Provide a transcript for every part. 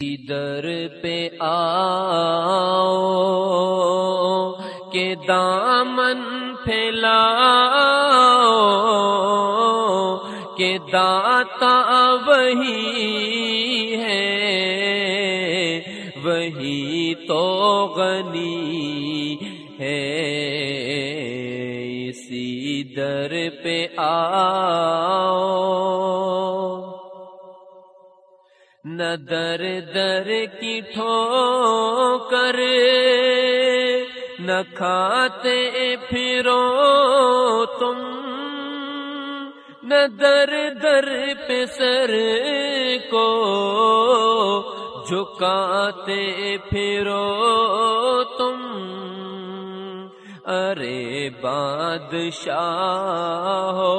در پہ آؤ، کہ دامن پھیلا کہ داتا وہی ہے، وہی تو غنی ہے۔ اسی در پہ آؤ نہ در در کی ٹھو کر نہ کھاتے پھرو تم، نہ در در پہ سر کو جھکاتے پھرو تم۔ ارے بادشاہ ہو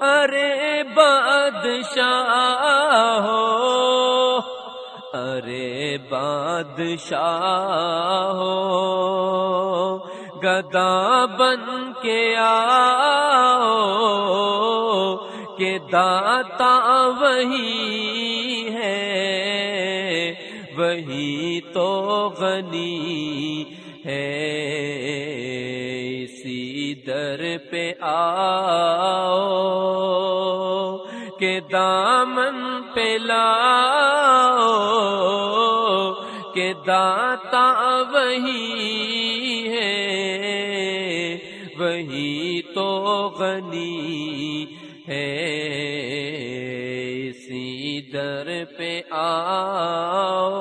ارے بادشاہ ہو ارے بادشاہ ہو گدا بن کے آؤ، کہ داتا وہی ہے، وہی تو غنی ہے۔ در پہ آؤ، کہ دامن پہ لاؤ، کہ داتا وہی ہے، وہی تو غنی ہے۔ اسی در پہ آؤ،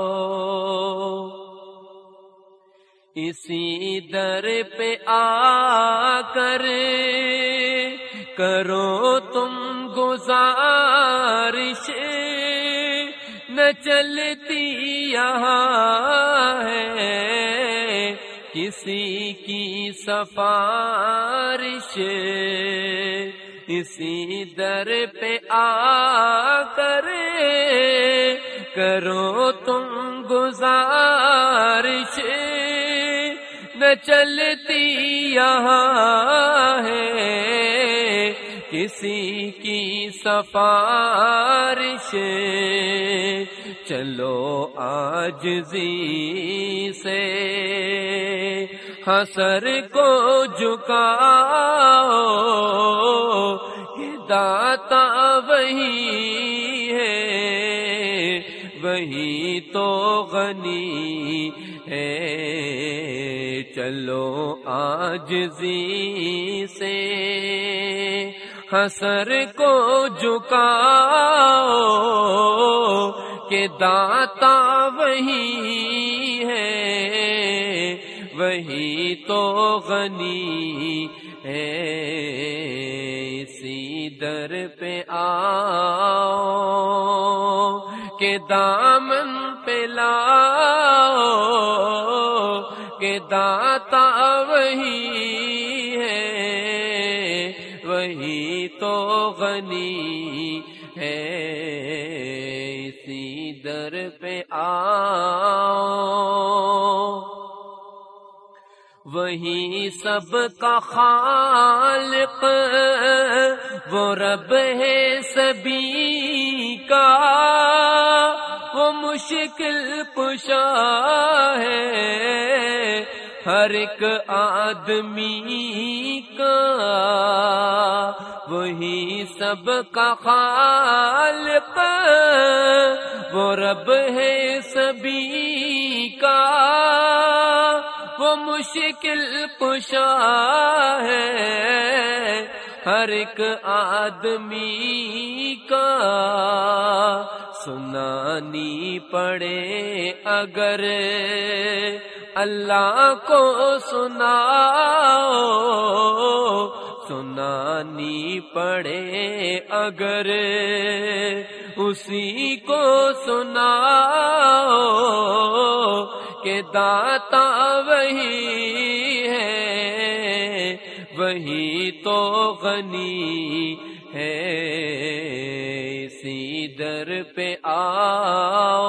اسی در پہ آ کر کرو تم گزارش۔ نہ چلتی یہاں ہے، کسی کی سفارش۔ اسی در پہ آ کر کرو تم گزارش۔ نہ چلتی یہاں ہے کسی کی سفارش چلو آج سے حسر کو جھکاؤ داتا وہی ہے وہی تو غنی ہے چلو آج سے۔ حسر کو جھکاؤ کہ داتا وہی ہے۔ وہی تو غنی ہے۔ اسی در پہ آؤ کہ دامن پہ لاؤ۔ داتا وہی ہے۔ وہی تو غنی ہے۔ اسی در پہ آؤ۔ وہی سب کا خالق، وہ رب ہے سبھی کا۔ وہ مشکل پشا ہے۔ ہر ایک آدمی کا وہی سب کا خالق وہ رب ہے سبھی کا وہ مشکل پشا ہے ہر ایک آدمی کا سنا سنانی پڑے اگر اللہ کو سنا سنانی پڑے اگر اسی کو سنا کہ داتا وہی ہے، وہی تو غنی ہے۔ اسی در پہ آؤ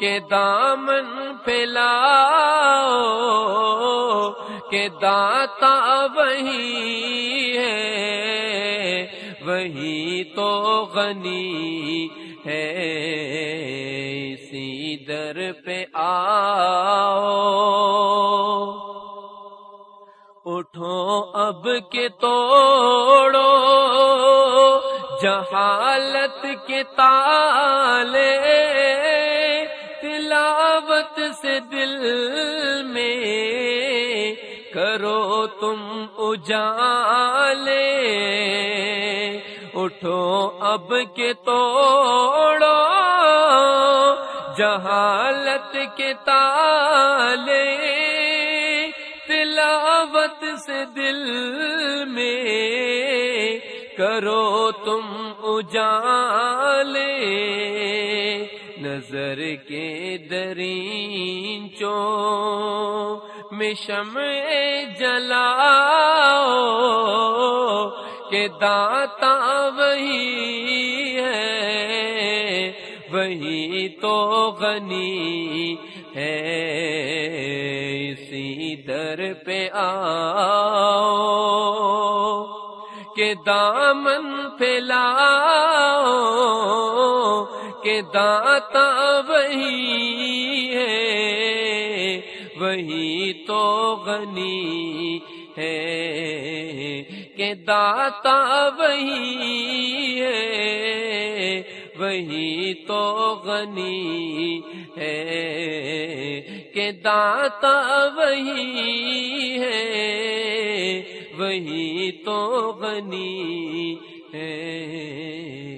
کہ دامن پھیلاؤ کہ داتا وہی ہے۔ وہی وہی تو غنی ہے۔ اسی در پہ آؤ اب کے توڑو، جہالت کے تالے، تلاوت سے دل میں کرو تم اجالے۔ اٹھو اب کے توڑو، جہالت کے تالے۔ تلاوت سے دل میں کرو تم اجالے نظر کے درین چو مشم جلاؤ کہ داتا وہی ہے، وہی تو غنی ہے۔ اسی در پہ آؤ کہ دامن پھیلاؤ کہ داتا وہی ہے۔ وہی تو غنی ہے کہ داتا وہی ہے۔ وہی تو غنی ہے۔ داتا وہی ہے وہی تو غنی ہے۔